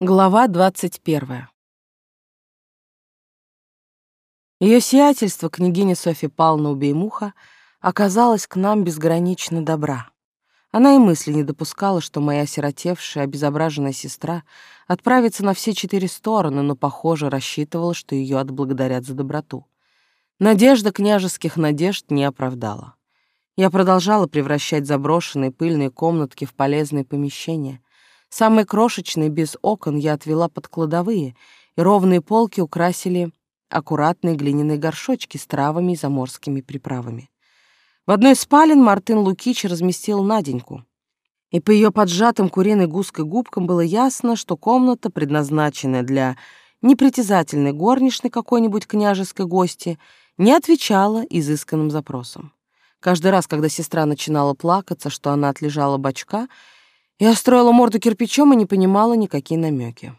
Глава двадцать первая. Ее сиятельство, княгиня Софья Павловна Убеймуха, оказалась к нам безгранично добра. Она и мысли не допускала, что моя сиротевшая, обезображенная сестра отправится на все четыре стороны, но, похоже, рассчитывала, что ее отблагодарят за доброту. Надежда княжеских надежд не оправдала. Я продолжала превращать заброшенные пыльные комнатки в полезные помещения — Самый крошечный, без окон, я отвела под кладовые, и ровные полки украсили аккуратные глиняные горшочки с травами и заморскими приправами. В одной из спален Мартын Лукич разместил Наденьку. И по ее поджатым куриной гуской губкам было ясно, что комната, предназначенная для непритязательной горничной какой-нибудь княжеской гости, не отвечала изысканным запросам. Каждый раз, когда сестра начинала плакаться, что она отлежала бочка, я строила морду кирпичом и не понимала никакие намеки.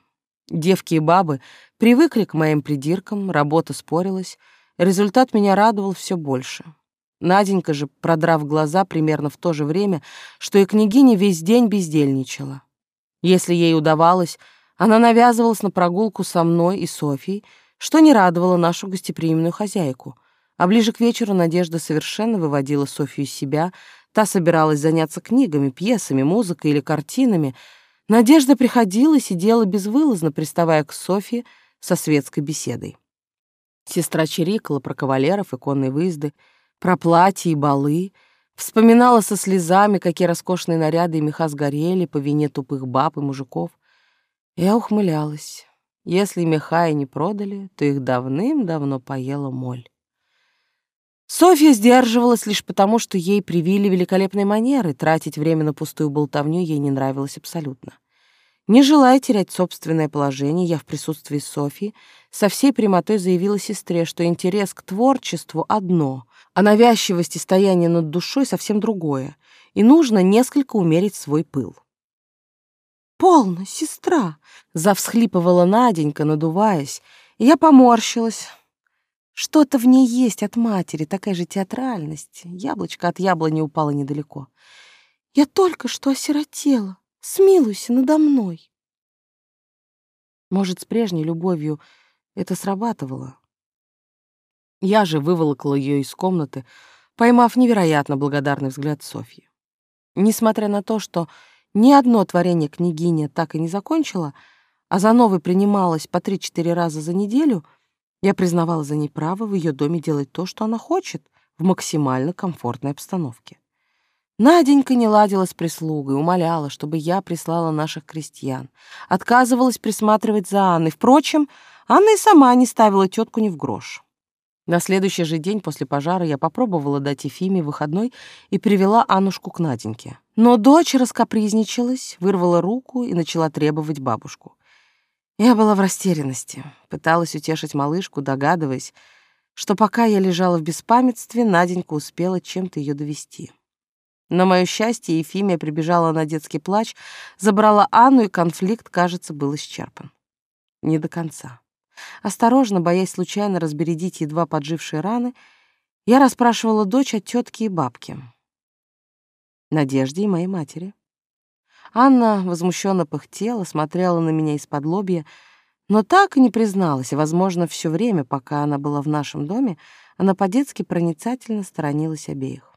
Девки и бабы привыкли к моим придиркам, работа спорилась, результат меня радовал все больше. Наденька же, продрав глаза примерно в то же время, что и княгиня весь день бездельничала. Если ей удавалось, она навязывалась на прогулку со мной и Софией, что не радовало нашу гостеприимную хозяйку. А ближе к вечеру Надежда совершенно выводила Софию из себя, Та собиралась заняться книгами, пьесами, музыкой или картинами. Надежда приходила и сидела безвылазно, приставая к Софье со светской беседой. Сестра чирикала про кавалеров и конные выезды, про платья и балы, вспоминала со слезами, какие роскошные наряды и меха сгорели по вине тупых баб и мужиков. Я ухмылялась. Если меха и не продали, то их давным-давно поела моль. Софья сдерживалась лишь потому, что ей привили великолепные манеры, тратить время на пустую болтовню ей не нравилось абсолютно. Не желая терять собственное положение, я в присутствии Софьи со всей прямотой заявила сестре, что интерес к творчеству одно, а навязчивость и стояние над душой совсем другое, и нужно несколько умерить свой пыл. «Полно, сестра!» — завсхлипывала Наденька, надуваясь, и я поморщилась, что-то в ней есть от матери, такая же театральность. Яблочко от яблони упало недалеко. Я только что осиротела. Смилуйся надо мной. Может, с прежней любовью это срабатывало. Я же выволокла ее из комнаты, поймав невероятно благодарный взгляд Софьи. Несмотря на то, что ни одно творение княгиня так и не закончила, а за новый принималась по три-четыре раза за неделю — я признавала за ней право в ее доме делать то, что она хочет, в максимально комфортной обстановке. Наденька не ладила с прислугой, умоляла, чтобы я прислала наших крестьян. Отказывалась присматривать за Анной. Впрочем, Анна и сама не ставила тетку ни в грош. На следующий же день после пожара я попробовала дать Ефиме выходной и привела Аннушку к Наденьке. Но дочь раскапризничалась, вырвала руку и начала требовать бабушку. Я была в растерянности, пыталась утешить малышку, догадываясь, что пока я лежала в беспамятстве, Наденька успела чем-то ее довести. На мое счастье, Ефимия прибежала на детский плач, забрала Анну, и конфликт, кажется, был исчерпан. Не до конца. Осторожно, боясь случайно разбередить едва поджившие раны, я расспрашивала дочь о тетке и бабке. Надежде и моей матери. Анна возмущенно пыхтела, смотрела на меня из-под лобья, но так и не призналась, и, возможно, все время, пока она была в нашем доме, она по-детски проницательно сторонилась обеих.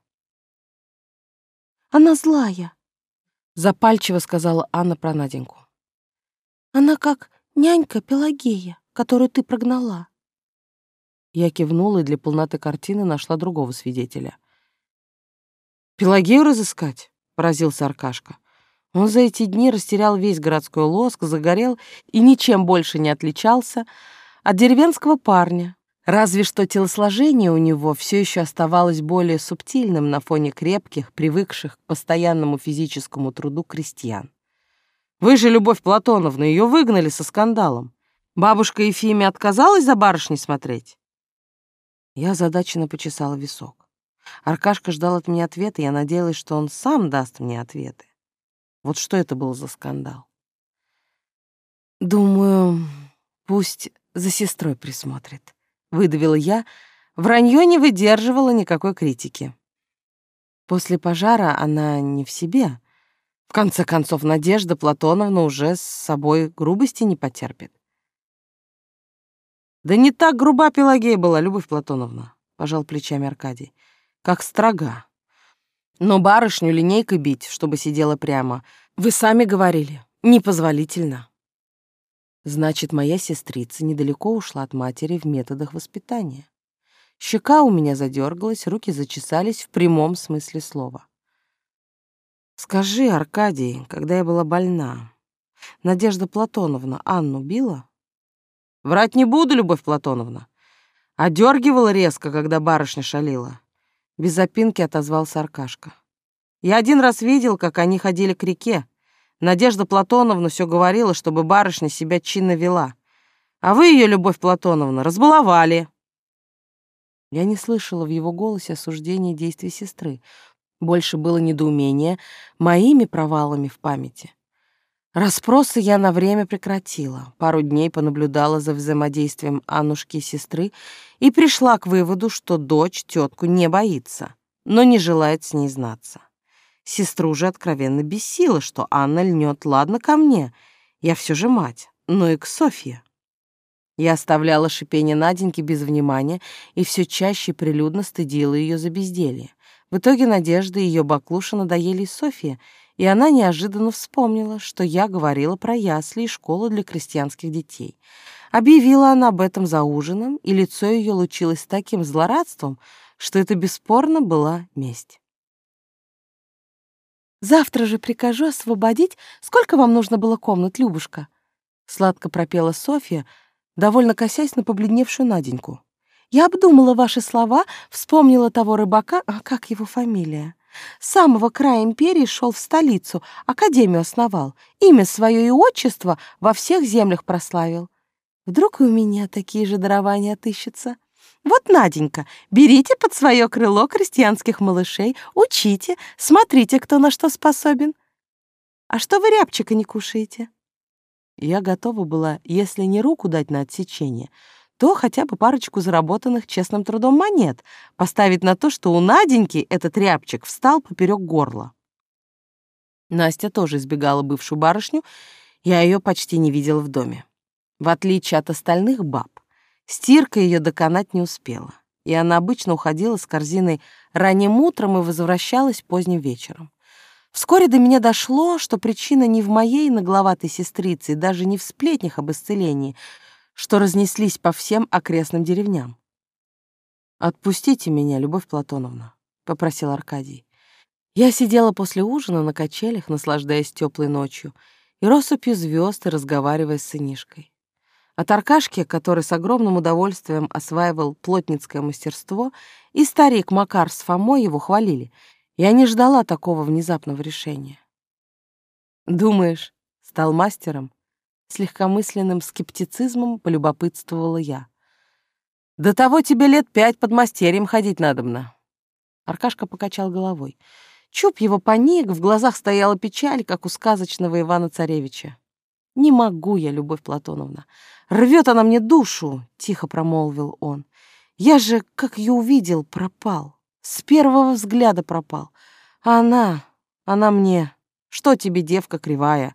«Она злая», — запальчиво сказала Анна про Наденьку. «Она как нянька Пелагея, которую ты прогнала». Я кивнула и для полноты картины нашла другого свидетеля. «Пелагею разыскать?» — поразился Аркашка. Он за эти дни растерял весь городской лоск, загорел и ничем больше не отличался от деревенского парня. Разве что телосложение у него все еще оставалось более субтильным на фоне крепких, привыкших к постоянному физическому труду крестьян. Вы же, Любовь Платоновна, ее выгнали со скандалом. Бабушка Ефимия отказалась за барышней смотреть? Я задаченно почесала висок. Аркашка ждал от меня ответа, я надеялась, что он сам даст мне ответы. Вот что это был за скандал? Думаю, пусть за сестрой присмотрит. Выдавила я. Вранье не выдерживало никакой критики. После пожара она не в себе. В конце концов, Надежда Платоновна уже с собой грубости не потерпит. Да не так груба Пелагея была, Любовь Платоновна, пожал плечами Аркадий, как строга. Но барышню линейкой бить, чтобы сидела прямо, вы сами говорили, непозволительно. Значит, моя сестрица недалеко ушла от матери в методах воспитания. Щека у меня задергалась, руки зачесались в прямом смысле слова. Скажи, Аркадий, когда я была больна, Надежда Платоновна Анну била? Врать не буду, Любовь Платоновна. Одергивала резко, когда барышня шалила. Без запинки отозвался Аркашка. Я один раз видел, как они ходили к реке. Надежда Платоновна все говорила, чтобы барышня себя чинно вела. А вы ее, Любовь Платоновна, разбаловали. Я не слышала в его голосе осуждения действий сестры. Больше было недоумение моими провалами в памяти. Распросы я на время прекратила. Пару дней понаблюдала за взаимодействием Аннушки и сестры и пришла к выводу, что дочь тетку не боится, но не желает с ней знаться. Сестру же откровенно бесила, что Анна льнет ладно ко мне, я все же мать, но и к Софье. Я оставляла шипение Наденьки без внимания и все чаще прилюдно стыдила ее за безделье. В итоге Надежда и ее баклуша надоели Софье, и она неожиданно вспомнила, что я говорила про ясли и школу для крестьянских детей. Объявила она об этом за ужином, и лицо ее лучилось таким злорадством, что это бесспорно была месть. «Завтра же прикажу освободить. Сколько вам нужно было комнат, Любушка?» Сладко пропела Софья, довольно косясь на побледневшую Наденьку. «Я обдумала ваши слова, вспомнила того рыбака, а как его фамилия? С самого края империи шел в столицу, академию основал, имя свое и отчество во всех землях прославил. Вдруг у меня такие же дарования отыщутся? Вот, Наденька, берите под свое крыло крестьянских малышей, учите, смотрите, кто на что способен. А что вы рябчика не кушаете?» Я готова была, если не руку дать на отсечение, то хотя бы парочку заработанных честным трудом монет поставить на то, что у Наденьки этот рябчик встал поперек горла. Настя тоже избегала бывшую барышню, я ее почти не видела в доме. В отличие от остальных баб, стирка ее доконать не успела, и она обычно уходила с корзиной ранним утром и возвращалась поздним вечером. Вскоре до меня дошло, что причина не в моей нагловатой сестрице и даже не в сплетнях об исцелении, что разнеслись по всем окрестным деревням. «Отпустите меня, Любовь Платоновна», — попросил Аркадий. Я сидела после ужина на качелях, наслаждаясь теплой ночью, и россыпью звезд и разговаривая с сынишкой. От Аркашки, который с огромным удовольствием осваивал плотницкое мастерство, и старик Макар с Фомой его хвалили — я не ждала такого внезапного решения. «Думаешь, стал мастером?» С легкомысленным скептицизмом полюбопытствовала я. «До того тебе лет пять под мастерьем ходить надобно». Аркашка покачал головой. Чуб его поник, в глазах стояла печаль, как у сказочного Ивана-Царевича. «Не могу я, Любовь Платоновна. Рвет она мне душу!» — тихо промолвил он. «Я же, как ее увидел, пропал. С первого взгляда пропал. А она, она мне... Что тебе, девка кривая?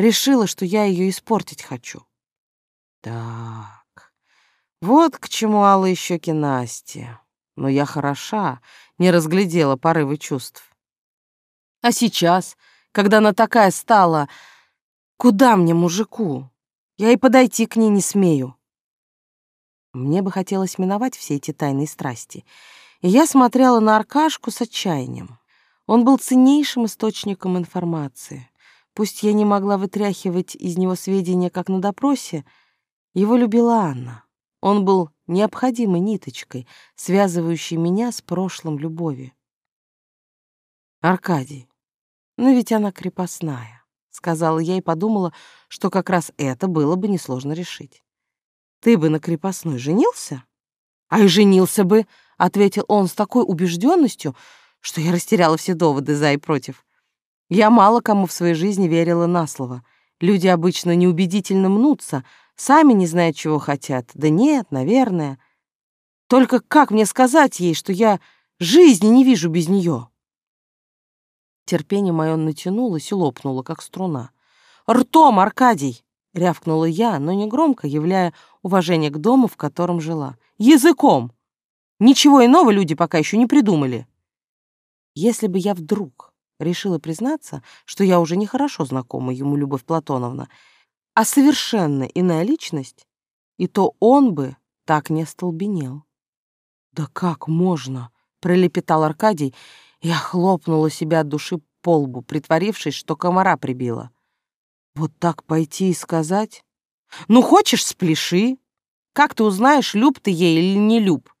Решила, что я ее испортить хочу. Так, вот к чему алые щеки Насти. Но я хороша, не разглядела порывы чувств. А сейчас, когда она такая стала, куда мне, мужику? Я и подойти к ней не смею. Мне бы хотелось миновать все эти тайные страсти — и я смотрела на Аркашку с отчаянием. Он был ценнейшим источником информации. Пусть я не могла вытряхивать из него сведения, как на допросе, его любила Анна. Он был необходимой ниточкой, связывающей меня с прошлым любовью. «Аркадий, ну ведь она крепостная», — сказала я и подумала, что как раз это было бы несложно решить. «Ты бы на крепостной женился?» «А и женился бы», ответил он с такой убежденностью, что я растеряла все доводы за и против. Я мало кому в своей жизни верила на слово. Люди обычно неубедительно мнутся, сами не знают, чего хотят. Да нет, наверное. Только как мне сказать ей, что я жизни не вижу без нее? Терпение мое натянулось и лопнуло, как струна. «Ртом, Аркадий!» — рявкнула я, но не громко, являя уважение к дому, в котором жила. «Языком! Ничего иного люди пока еще не придумали!» Если бы я вдруг решила признаться, что я уже нехорошо знакома ему, Любовь Платоновна, а совершенно иная личность, и то он бы так не остолбенел. «Да как можно?» — пролепетал Аркадий. Я хлопнула себя от души по лбу, притворившись, что комара прибила. «Вот так пойти и сказать? Ну, хочешь, спляши. Как ты узнаешь, люб ты ей или не люб,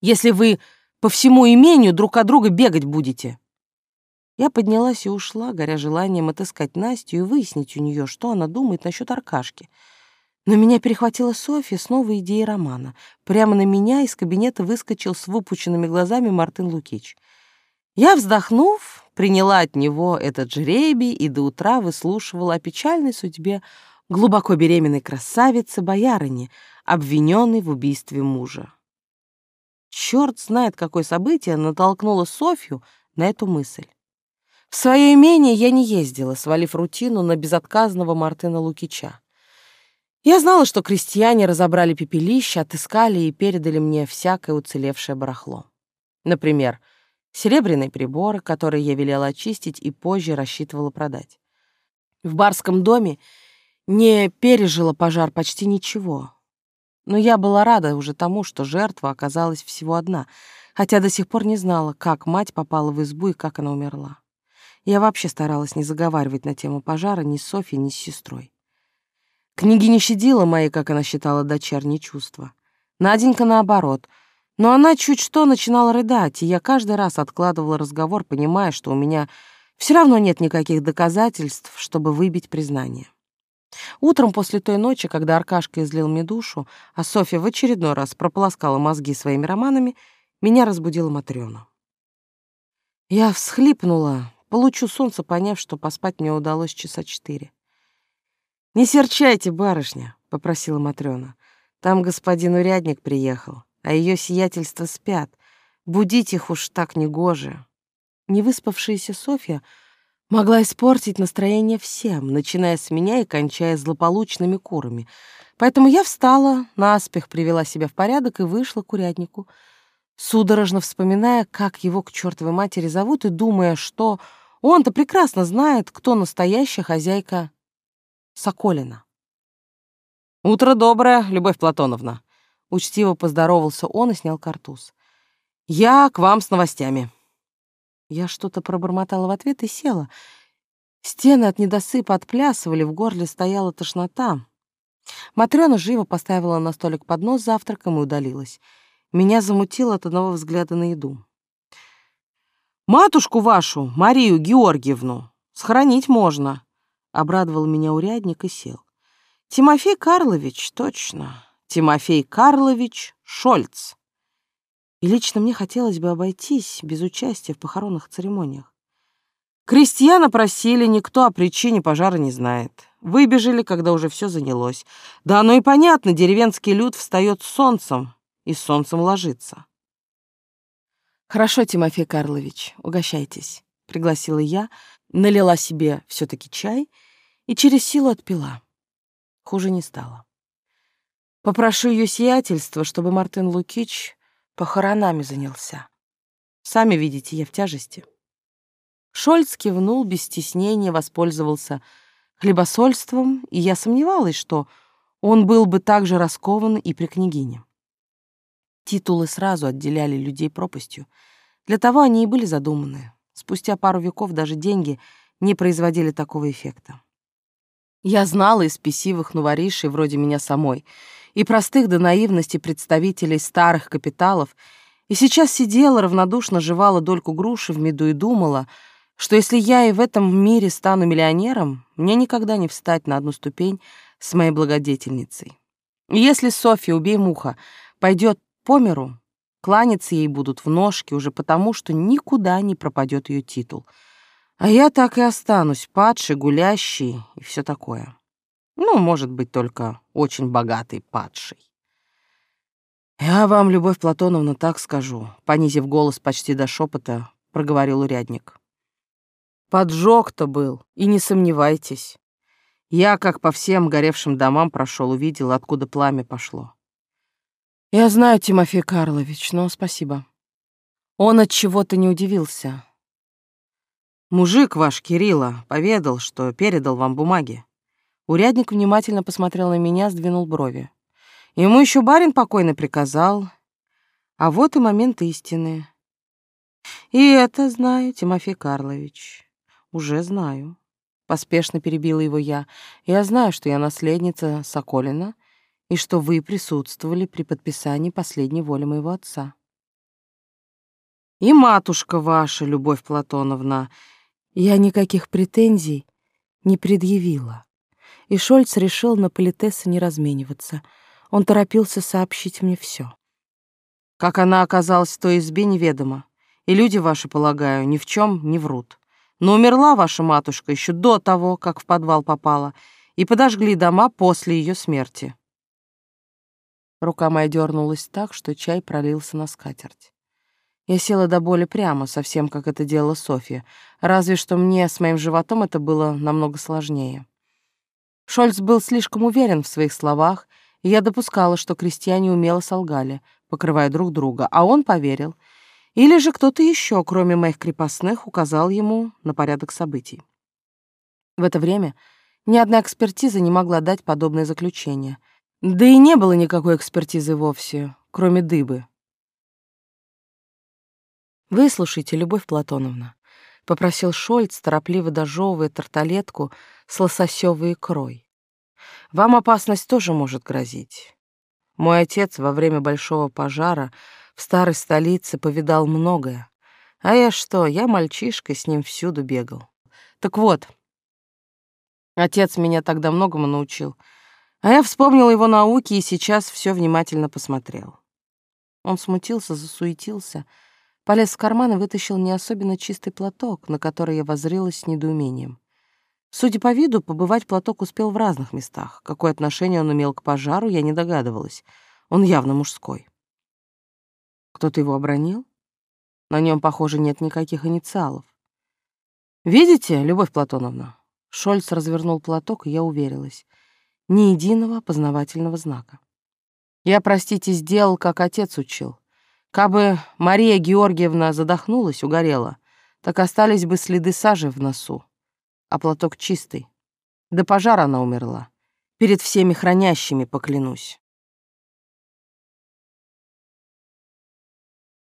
если вы по всему имению друг от друга бегать будете?» Я поднялась и ушла, горя желанием отыскать Настю и выяснить у нее, что она думает насчет Аркашки — но меня перехватила Софья с новой идеей романа. Прямо на меня из кабинета выскочил с выпученными глазами Мартын Лукич. Я, вздохнув, приняла от него этот жребий и до утра выслушивала о печальной судьбе глубоко беременной красавицы-боярыни, обвиненной в убийстве мужа. Черт знает, какое событие натолкнуло Софью на эту мысль. В свое имение я не ездила, свалив рутину на безотказного Мартына Лукича. Я знала, что крестьяне разобрали пепелище, отыскали и передали мне всякое уцелевшее барахло. Например, серебряные приборы, которые я велела очистить и позже рассчитывала продать. В барском доме не пережила пожар почти ничего. Но я была рада уже тому, что жертва оказалась всего одна, хотя до сих пор не знала, как мать попала в избу и как она умерла. Я вообще старалась не заговаривать на тему пожара ни с Софьей, ни с сестрой. Княгиня щадила мои, как она считала, дочерние чувства. Наденька наоборот. Но она чуть что начинала рыдать, и я каждый раз откладывала разговор, понимая, что у меня все равно нет никаких доказательств, чтобы выбить признание. Утром после той ночи, когда Аркашка излил мне душу, а Софья в очередной раз прополоскала мозги своими романами, меня разбудила Матрёна. Я всхлипнула, получу солнце, поняв, что поспать мне удалось часа четыре. «Не серчайте, барышня», — попросила Матрёна. «Там господин урядник приехал, а её сиятельство спят. Будить их уж так негоже». Невыспавшаяся Софья могла испортить настроение всем, начиная с меня и кончая злополучными курами. Поэтому я встала, наспех привела себя в порядок и вышла к уряднику, судорожно вспоминая, как его к чертовой матери зовут, и думая, что он-то прекрасно знает, кто настоящая хозяйка Соколина. «Утро доброе, Любовь Платоновна!» Учтиво поздоровался он и снял картуз. «Я к вам с новостями». Я что-то пробормотала в ответ и села. Стены от недосыпа отплясывали, в горле стояла тошнота. Матрёна живо поставила на столик поднос с завтраком и удалилась. Меня замутило от одного взгляда на еду. «Матушку вашу, Марию Георгиевну, схоронить можно», Обрадовал меня урядник и сел. Тимофей Карлович, точно. Тимофей Карлович Шольц. И лично мне хотелось бы обойтись без участия в похоронных церемониях. Крестьяна просили, никто о причине пожара не знает. Выбежали, когда уже все занялось. Да оно и понятно, деревенский люд встает с солнцем и с солнцем ложится. «Хорошо, Тимофей Карлович, угощайтесь», — пригласила я, налила себе все таки чай и через силу отпила. Хуже не стало. Попрошу ее сиятельство, чтобы Мартын Лукич похоронами занялся. Сами видите, я в тяжести. Шольц кивнул без стеснения, воспользовался хлебосольством, и я сомневалась, что он был бы так же раскован и при княгине. Титулы сразу отделяли людей пропастью. Для того они и были задуманы. Спустя пару веков даже деньги не производили такого эффекта. Я знала из спесивых новоришей вроде меня самой и простых до наивности представителей старых капиталов, и сейчас сидела, равнодушно жевала дольку груши в меду и думала, что если я и в этом мире стану миллионером, мне никогда не встать на одну ступень с моей благодетельницей. И если Софья, убей муха, пойдет по миру, Кланяться ей будут в ножки уже потому, что никуда не пропадет ее титул. А я так и останусь падшей, гулящей и все такое. Ну, может быть, только очень богатый падший. «Я вам, Любовь Платоновна, так скажу», — понизив голос почти до шепота, проговорил урядник. Поджог-то был, и не сомневайтесь. Я, как по всем горевшим домам прошел, увидел, откуда пламя пошло. Я знаю, Тимофей Карлович, но спасибо. Он от чего-то не удивился. Мужик ваш, Кирилла, поведал, что передал вам бумаги. Урядник внимательно посмотрел на меня, сдвинул брови. Ему еще барин покойно приказал. А вот и момент истины. И это знаю, Тимофей Карлович. Уже знаю. Поспешно перебила его я. Я знаю, что я наследница Соколина и что вы присутствовали при подписании последней воли моего отца. И матушка ваша, Любовь Платоновна, я никаких претензий не предъявила. И Шольц решил на политесса не размениваться. Он торопился сообщить мне все. Как она оказалась в той избе, неведомо. И люди ваши, полагаю, ни в чем не врут. Но умерла ваша матушка еще до того, как в подвал попала, и подожгли дома после ее смерти. Рука моя дернулась так, что чай пролился на скатерть. Я села до боли прямо, совсем как это делала Софья, разве что мне с моим животом это было намного сложнее. Шольц был слишком уверен в своих словах, и я допускала, что крестьяне умело солгали, покрывая друг друга, а он поверил — или же кто-то еще, кроме моих крепостных, указал ему на порядок событий. В это время ни одна экспертиза не могла дать подобное заключение. Да и не было никакой экспертизы вовсе, кроме дыбы. «Выслушайте, Любовь Платоновна», — попросил Шольц, торопливо дожевывая тарталетку с лососевой икрой. «Вам опасность тоже может грозить. Мой отец во время большого пожара в старой столице повидал многое. А я что, я мальчишка, с ним всюду бегал. Так вот, отец меня тогда многому научил. А я вспомнил его науки и сейчас все внимательно посмотрел. Он смутился, засуетился, полез в карман и вытащил не особенно чистый платок, на который я воззрелась с недоумением. Судя по виду, побывать платок успел в разных местах. Какое отношение он имел к пожару, я не догадывалась. Он явно мужской. Кто-то его обронил? На нем, похоже, нет никаких инициалов. Видите, Любовь Платоновна? Шольц развернул платок, и я уверилась. Ни единого познавательного знака. Я, простите, сделал, как отец учил. Кабы Мария Георгиевна задохнулась, угорела, так остались бы следы сажи в носу. А платок чистый. До пожара она умерла. Перед всеми хранящими поклянусь.